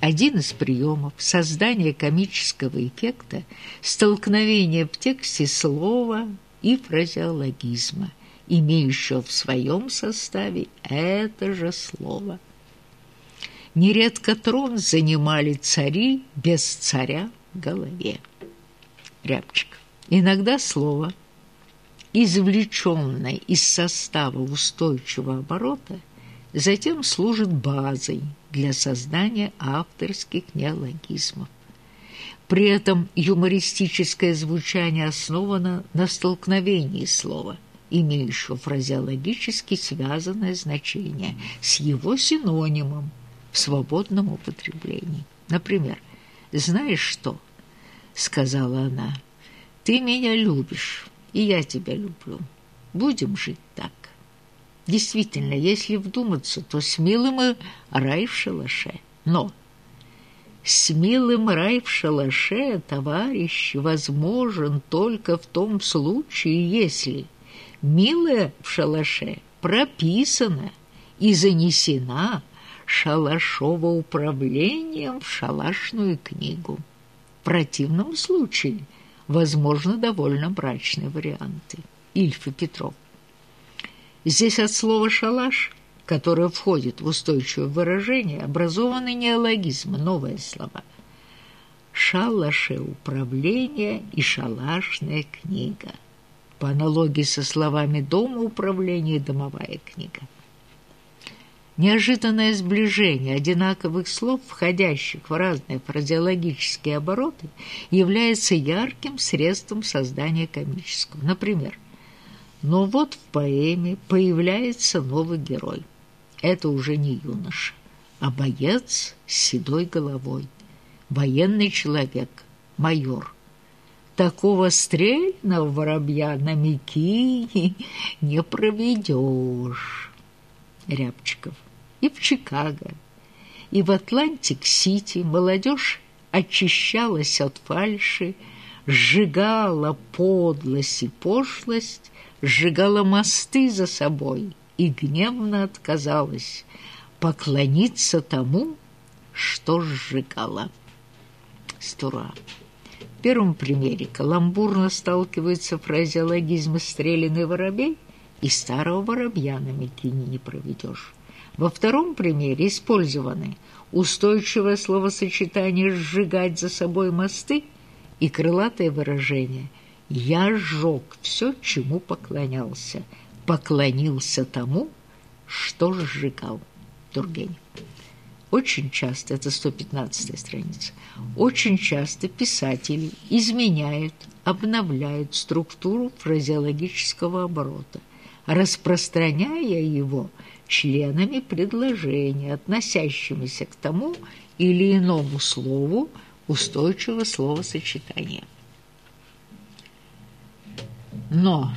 Один из приемов создания комического эффекта – столкновение в тексте слова и фразеологизма, имеющего в своем составе это же слово. Нередко трон занимали цари без царя в голове. Рябчик. Иногда слово, извлеченное из состава устойчивого оборота, затем служит базой – для создания авторских неологизмов. При этом юмористическое звучание основано на столкновении слова, имеющего фразеологически связанное значение с его синонимом в свободном употреблении. Например, «Знаешь что?» — сказала она. «Ты меня любишь, и я тебя люблю. Будем жить так». Действительно, если вдуматься, то с милым и рай в шалаше. Но с милым рай в шалаше, товарищ, возможен только в том случае, если милая в шалаше прописана и занесена шалашово управлением в шалашную книгу. В противном случае возможно довольно брачные варианты. Ильф и Петров. Здесь от слова «шалаш», которое входит в устойчивое выражение, образованы неологизмы, новые слова. «Шалаше управление» и «шалашная книга». По аналогии со словами «дома управления» и «домовая книга». Неожиданное сближение одинаковых слов, входящих в разные фразеологические обороты, является ярким средством создания комического. Например, но вот в поэме появляется новый герой. Это уже не юноша, а боец с седой головой, военный человек, майор. Такого стрельного воробья на Микине не проведешь. Рябчиков. И в Чикаго, и в Атлантик-Сити молодежь очищалась от фальши, сжигала подлость и пошлость, сжигала мосты за собой и гневно отказалась поклониться тому, что сжигала. Стура. В первом примере каламбурно сталкиваются фразеологизмы «стреляный воробей» и «старого воробья на мякине не проведешь». Во втором примере использованы устойчивое словосочетание «сжигать за собой мосты» и крылатое выражение – я сжег все, чему поклонялся, поклонился тому, что сжигал. Тургенев. Очень часто, это 115 страница, очень часто писатели изменяют, обновляют структуру фразеологического оборота, распространяя его членами предложения, относящимися к тому или иному слову устойчивого словосочетания. Но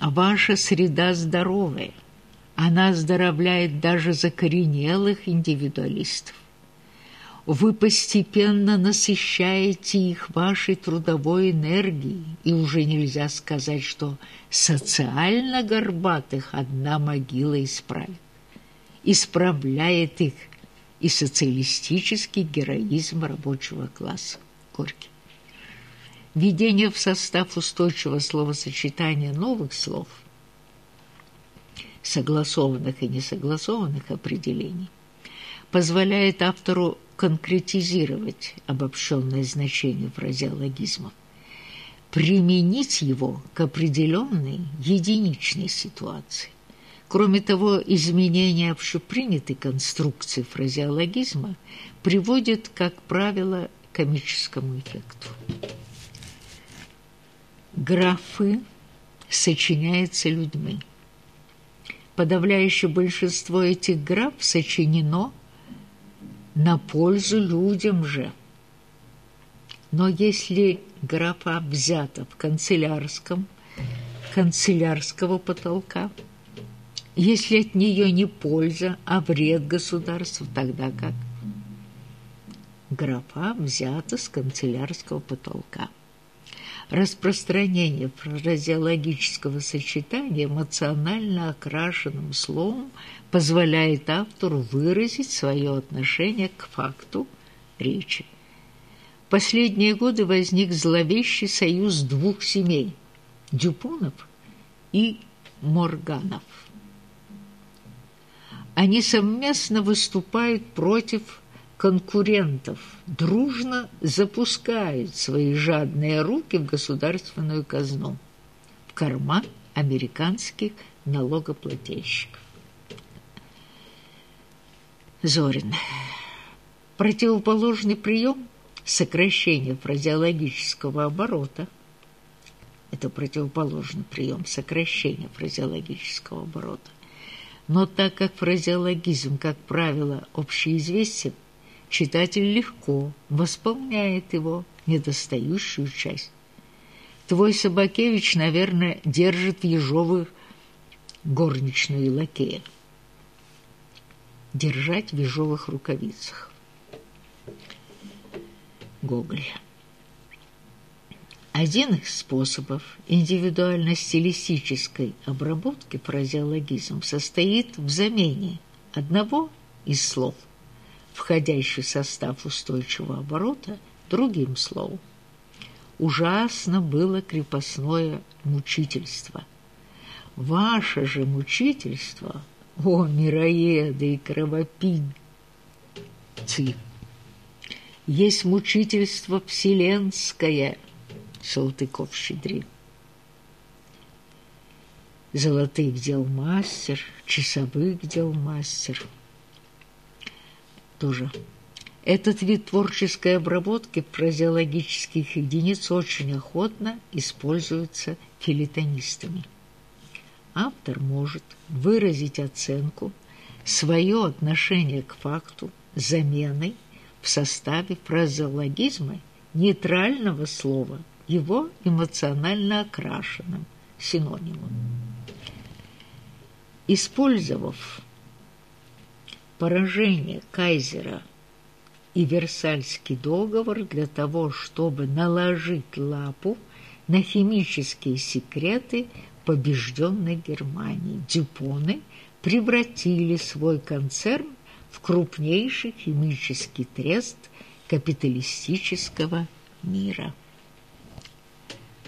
ваша среда здоровая. Она оздоровляет даже закоренелых индивидуалистов. Вы постепенно насыщаете их вашей трудовой энергией, и уже нельзя сказать, что социально горбатых одна могила исправит. Исправляет их и социалистический героизм рабочего класса. Горький. Введение в состав устойчивого словосочетания новых слов, согласованных и несогласованных определений, позволяет автору конкретизировать обобщенное значение фразеологизмов, применить его к определенной единичной ситуации. Кроме того, изменение общепринятой конструкции фразеологизма приводит, как правило, к комическому эффекту графы сочиняются людьми. Подавляющее большинство этих граф сочинено на пользу людям же. Но если графа взята в канцелярском, канцелярского потолка, если от нее не польза, а вред государству, тогда как? Графа взята с канцелярского потолка. Распространение фразеологического сочетания эмоционально окрашенным словом позволяет автору выразить свое отношение к факту речи. В последние годы возник зловещий союз двух семей – Дюпонов и Морганов. Они совместно выступают против конкурентов, дружно запускают свои жадные руки в государственную казну, в карман американских налогоплательщиков. Зорин. Противоположный прием – сокращение фразеологического оборота – это противоположный прием сокращения фразеологического оборота но так как фразеологизм, как правило, общеизвестен, читатель легко восполняет его недостающую часть. Твой Собакевич, наверное, держит в ежовых горничную лакея. Держать в ежовых рукавицах. Гоголь. Один из способов индивидуально-стилистической обработки фразеологизм состоит в замене одного из слов, входящий в состав устойчивого оборота, другим словом. Ужасно было крепостное мучительство. Ваше же мучительство, о мироеды и кровопийцы, есть мучительство вселенское – Салтыков-Щедрин. Золотых дел мастер, часовых дел мастер. Тоже. Этот вид творческой обработки фразеологических единиц очень охотно используется филитонистами. Автор может выразить оценку, свое отношение к факту заменой в составе фразеологизма нейтрального слова – его эмоционально окрашенным синонимом. Использовав поражение кайзера и Версальский договор для того, чтобы наложить лапу на химические секреты побежденной Германии, дюпоны превратили свой концерн в крупнейший химический трест капиталистического мира.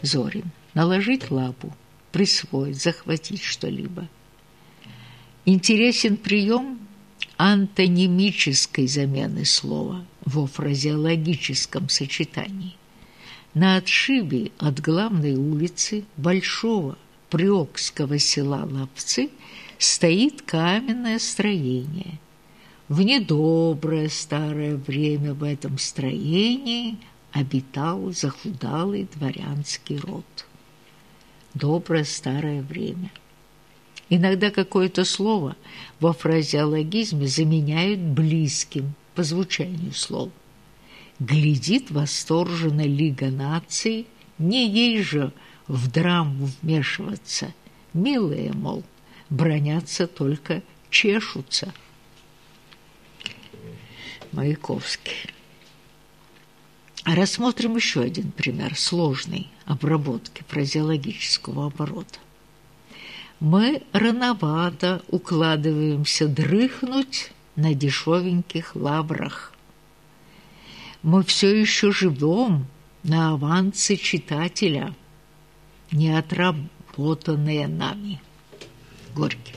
Зорин. Наложить лапу, присвоить, захватить что-либо. Интересен прием антонимической замены слова во фразеологическом сочетании. На отшибе от главной улицы Большого Приокского села Лапцы стоит каменное строение. В недоброе старое время в этом строении – обитал захудалый дворянский род. Доброе старое время. Иногда какое-то слово во фразеологизме заменяют близким по звучанию слов. Глядит восторженно Лига наций, не ей же в драму вмешиваться. Милые, мол, бронятся только чешутся. Маяковский. Рассмотрим еще один пример сложной обработки фразеологического оборота. Мы рановато укладываемся дрыхнуть на дешевеньких лаврах. Мы все еще живем на авансе читателя, не отработанные нами. Горький.